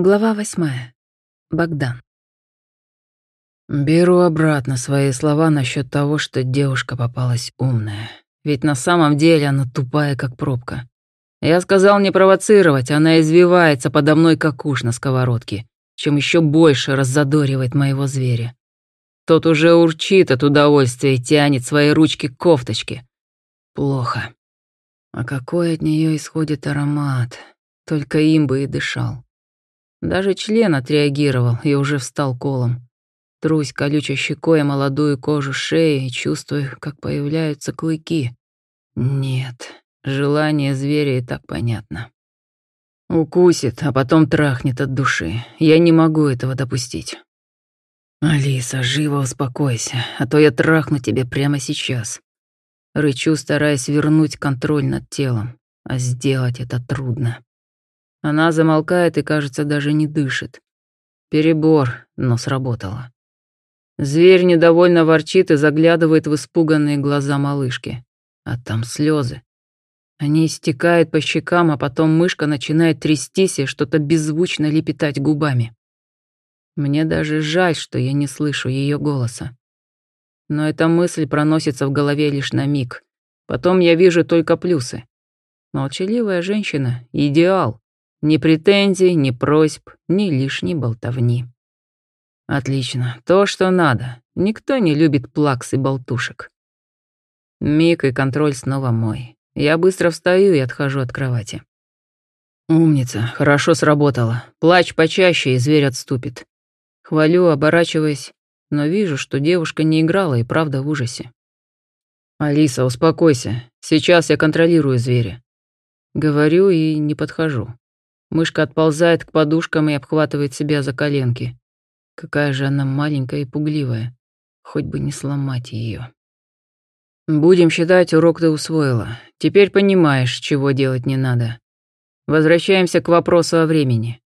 Глава восьмая. Богдан. Беру обратно свои слова насчет того, что девушка попалась умная. Ведь на самом деле она тупая, как пробка. Я сказал не провоцировать, она извивается подо мной, как уж на сковородке, чем еще больше раззадоривает моего зверя. Тот уже урчит от удовольствия и тянет свои ручки к кофточке. Плохо. А какой от нее исходит аромат. Только им бы и дышал. Даже член отреагировал и уже встал колом. Трусь колючей щекой молодую кожу шеи и чувствую, как появляются клыки. Нет, желание зверя и так понятно. Укусит, а потом трахнет от души. Я не могу этого допустить. «Алиса, живо успокойся, а то я трахну тебя прямо сейчас». Рычу, стараясь вернуть контроль над телом, а сделать это трудно. Она замолкает и, кажется, даже не дышит. Перебор, но сработало. Зверь недовольно ворчит и заглядывает в испуганные глаза малышки. А там слезы. Они истекают по щекам, а потом мышка начинает трястись и что-то беззвучно лепетать губами. Мне даже жаль, что я не слышу ее голоса. Но эта мысль проносится в голове лишь на миг. Потом я вижу только плюсы. Молчаливая женщина — идеал. Ни претензий, ни просьб, ни лишней болтовни. Отлично, то, что надо. Никто не любит плакс и болтушек. Миг и контроль снова мой. Я быстро встаю и отхожу от кровати. Умница, хорошо сработало. Плачь почаще, и зверь отступит. Хвалю, оборачиваясь, но вижу, что девушка не играла и правда в ужасе. «Алиса, успокойся. Сейчас я контролирую зверя». Говорю и не подхожу. Мышка отползает к подушкам и обхватывает себя за коленки. Какая же она маленькая и пугливая. Хоть бы не сломать ее. Будем считать, урок ты усвоила. Теперь понимаешь, чего делать не надо. Возвращаемся к вопросу о времени.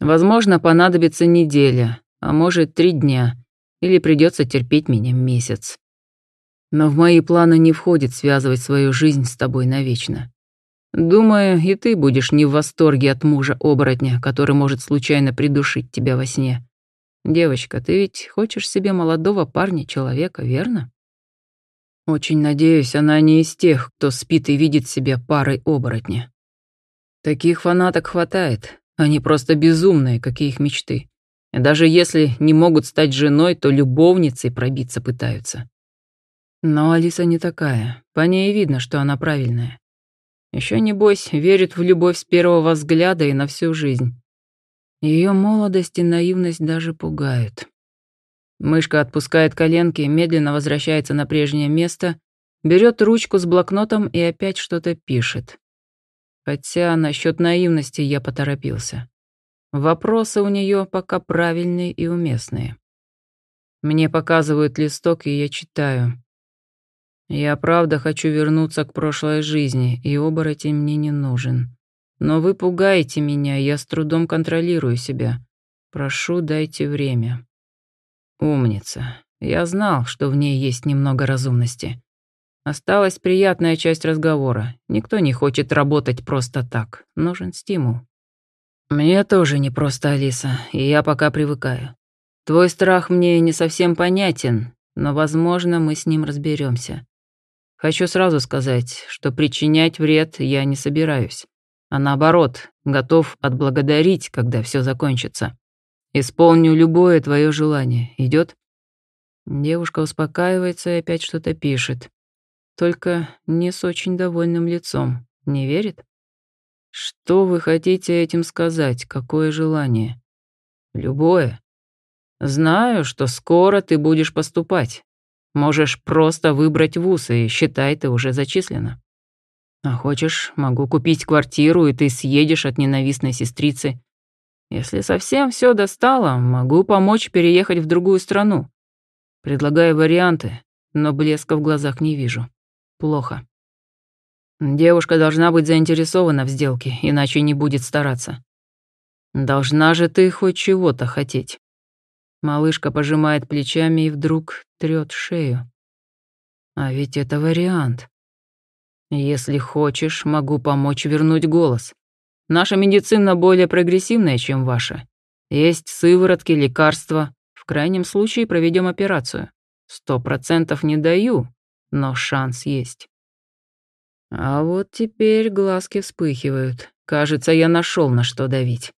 Возможно, понадобится неделя, а может, три дня, или придется терпеть меня месяц. Но в мои планы не входит связывать свою жизнь с тобой навечно. Думаю, и ты будешь не в восторге от мужа-оборотня, который может случайно придушить тебя во сне. Девочка, ты ведь хочешь себе молодого парня-человека, верно? Очень надеюсь, она не из тех, кто спит и видит себя парой оборотня. Таких фанаток хватает. Они просто безумные, как и их мечты. Даже если не могут стать женой, то любовницей пробиться пытаются. Но Алиса не такая. По ней видно, что она правильная. Еще, небось, верит в любовь с первого взгляда и на всю жизнь. Ее молодость и наивность даже пугают. Мышка отпускает коленки, медленно возвращается на прежнее место, берет ручку с блокнотом и опять что-то пишет. Хотя насчет наивности я поторопился. Вопросы у нее пока правильные и уместные. Мне показывают листок, и я читаю. Я правда хочу вернуться к прошлой жизни, и оборотень мне не нужен. Но вы пугаете меня, я с трудом контролирую себя. Прошу, дайте время. Умница. Я знал, что в ней есть немного разумности. Осталась приятная часть разговора. Никто не хочет работать просто так. Нужен стимул. Мне тоже не просто, Алиса, и я пока привыкаю. Твой страх мне не совсем понятен, но, возможно, мы с ним разберемся. Хочу сразу сказать, что причинять вред я не собираюсь, а наоборот, готов отблагодарить, когда все закончится. Исполню любое твое желание. Идет? Девушка успокаивается и опять что-то пишет. Только не с очень довольным лицом. Не верит? Что вы хотите этим сказать? Какое желание? Любое. Знаю, что скоро ты будешь поступать. Можешь просто выбрать вуз, и считай, ты уже зачислена. А хочешь, могу купить квартиру, и ты съедешь от ненавистной сестрицы. Если совсем все достало, могу помочь переехать в другую страну. Предлагаю варианты, но блеска в глазах не вижу. Плохо. Девушка должна быть заинтересована в сделке, иначе не будет стараться. Должна же ты хоть чего-то хотеть. Малышка пожимает плечами и вдруг трёт шею. А ведь это вариант. Если хочешь, могу помочь вернуть голос. Наша медицина более прогрессивная, чем ваша. Есть сыворотки, лекарства. В крайнем случае проведем операцию. Сто процентов не даю, но шанс есть. А вот теперь глазки вспыхивают. Кажется, я нашел на что давить.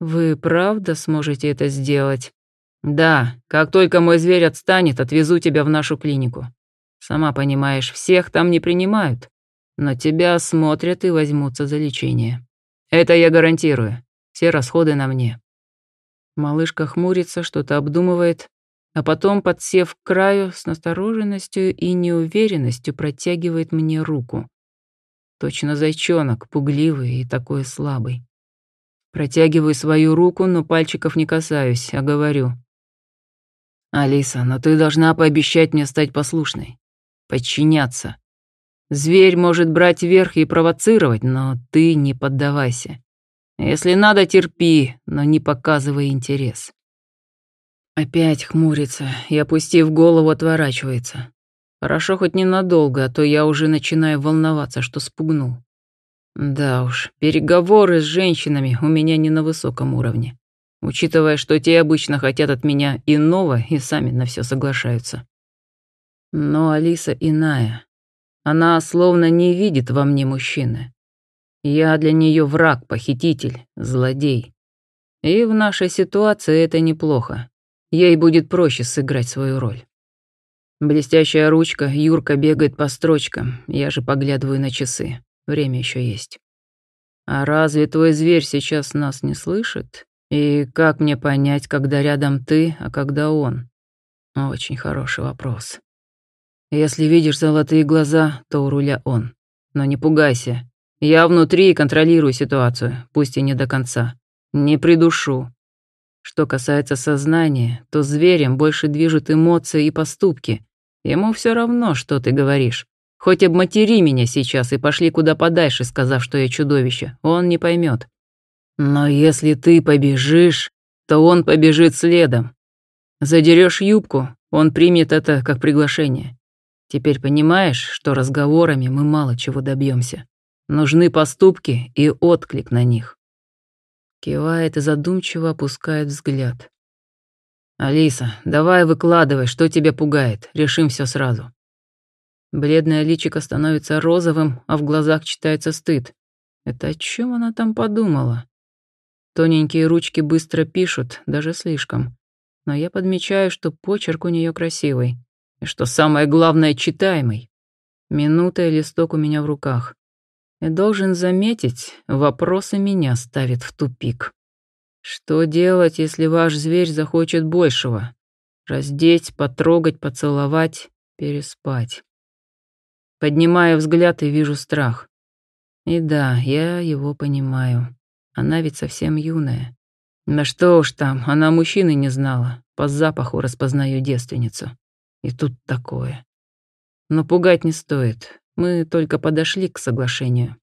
Вы правда сможете это сделать? Да, как только мой зверь отстанет, отвезу тебя в нашу клинику. Сама понимаешь, всех там не принимают, но тебя осмотрят и возьмутся за лечение. Это я гарантирую. Все расходы на мне. Малышка хмурится, что-то обдумывает, а потом, подсев к краю, с настороженностью и неуверенностью протягивает мне руку. Точно зайчонок, пугливый и такой слабый. Протягиваю свою руку, но пальчиков не касаюсь, а говорю. «Алиса, но ты должна пообещать мне стать послушной. Подчиняться. Зверь может брать верх и провоцировать, но ты не поддавайся. Если надо, терпи, но не показывай интерес». Опять хмурится и, опустив голову, отворачивается. Хорошо хоть ненадолго, а то я уже начинаю волноваться, что спугнул. Да уж, переговоры с женщинами у меня не на высоком уровне, учитывая, что те обычно хотят от меня иного и сами на все соглашаются. Но Алиса иная. Она словно не видит во мне мужчины. Я для нее враг, похититель, злодей. И в нашей ситуации это неплохо. Ей будет проще сыграть свою роль. Блестящая ручка, Юрка бегает по строчкам, я же поглядываю на часы. Время еще есть. А разве твой зверь сейчас нас не слышит? И как мне понять, когда рядом ты, а когда он? Очень хороший вопрос. Если видишь золотые глаза, то у руля он. Но не пугайся. Я внутри и контролирую ситуацию, пусть и не до конца. Не придушу. Что касается сознания, то зверем больше движут эмоции и поступки. Ему все равно, что ты говоришь. Хоть обматери меня сейчас и пошли куда подальше, сказав, что я чудовище, он не поймет. Но если ты побежишь, то он побежит следом. Задерешь юбку, он примет это как приглашение. Теперь понимаешь, что разговорами мы мало чего добьемся. Нужны поступки и отклик на них. Кивает и задумчиво опускает взгляд. «Алиса, давай выкладывай, что тебя пугает, решим все сразу». Бледное личико становится розовым, а в глазах читается стыд. Это о чем она там подумала? Тоненькие ручки быстро пишут, даже слишком. Но я подмечаю, что почерк у нее красивый. И что самое главное, читаемый. Минута и листок у меня в руках. И должен заметить, вопросы меня ставят в тупик. Что делать, если ваш зверь захочет большего? Раздеть, потрогать, поцеловать, переспать. Поднимаю взгляд и вижу страх. И да, я его понимаю. Она ведь совсем юная. Да что уж там, она мужчины не знала. По запаху распознаю девственницу. И тут такое. Но пугать не стоит. Мы только подошли к соглашению.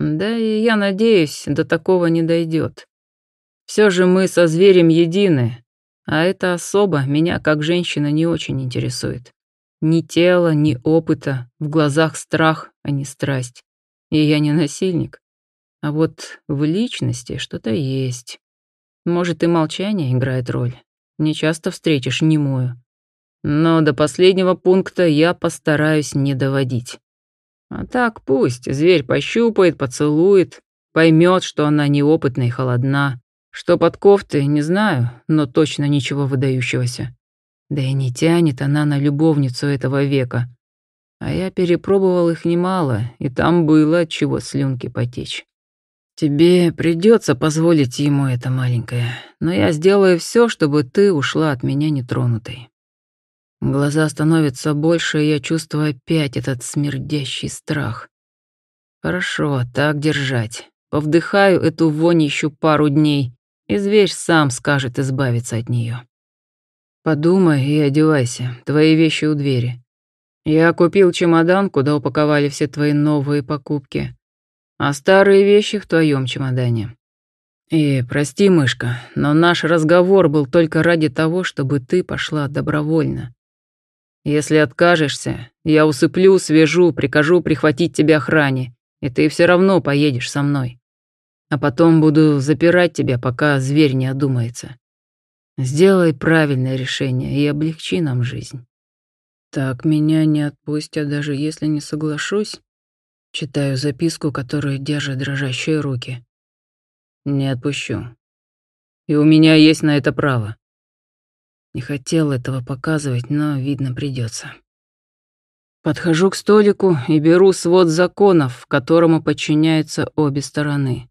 Да и я надеюсь, до такого не дойдет. Все же мы со зверем едины, а эта особа меня как женщина не очень интересует. Ни тела, ни опыта, в глазах страх, а не страсть. И я не насильник. А вот в личности что-то есть. Может, и молчание играет роль. Не часто встретишь немую. Но до последнего пункта я постараюсь не доводить. А так пусть зверь пощупает, поцелует, поймет, что она неопытна и холодна. Что под кофтой, не знаю, но точно ничего выдающегося. Да и не тянет она на любовницу этого века. А я перепробовал их немало, и там было чего слюнки потечь. Тебе придется позволить ему это маленькое, но я сделаю все, чтобы ты ушла от меня нетронутой. Глаза становятся больше, и я чувствую опять этот смердящий страх. Хорошо, так держать. Повдыхаю эту вонь еще пару дней, и зверь сам скажет избавиться от нее. Подумай и одевайся, твои вещи у двери. Я купил чемодан, куда упаковали все твои новые покупки, а старые вещи в твоем чемодане. И прости, мышка, но наш разговор был только ради того, чтобы ты пошла добровольно. Если откажешься, я усыплю, свяжу, прикажу прихватить тебя охране, и ты все равно поедешь со мной. А потом буду запирать тебя, пока зверь не одумается. Сделай правильное решение и облегчи нам жизнь. Так меня не отпустят, даже если не соглашусь. Читаю записку, которую держат дрожащие руки. Не отпущу. И у меня есть на это право. Не хотел этого показывать, но, видно, придется. Подхожу к столику и беру свод законов, которому подчиняются обе стороны.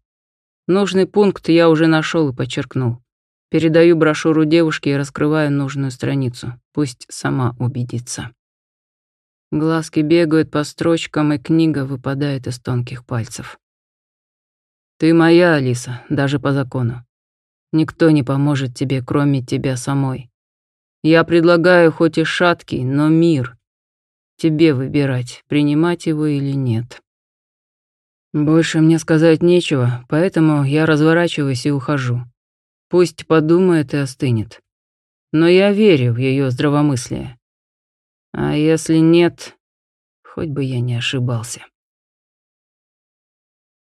Нужный пункт я уже нашел и подчеркнул. Передаю брошюру девушке и раскрываю нужную страницу. Пусть сама убедится. Глазки бегают по строчкам, и книга выпадает из тонких пальцев. Ты моя, Алиса, даже по закону. Никто не поможет тебе, кроме тебя самой. Я предлагаю хоть и шаткий, но мир. Тебе выбирать, принимать его или нет. Больше мне сказать нечего, поэтому я разворачиваюсь и ухожу. Пусть подумает и остынет. Но я верю в ее здравомыслие. А если нет, хоть бы я не ошибался.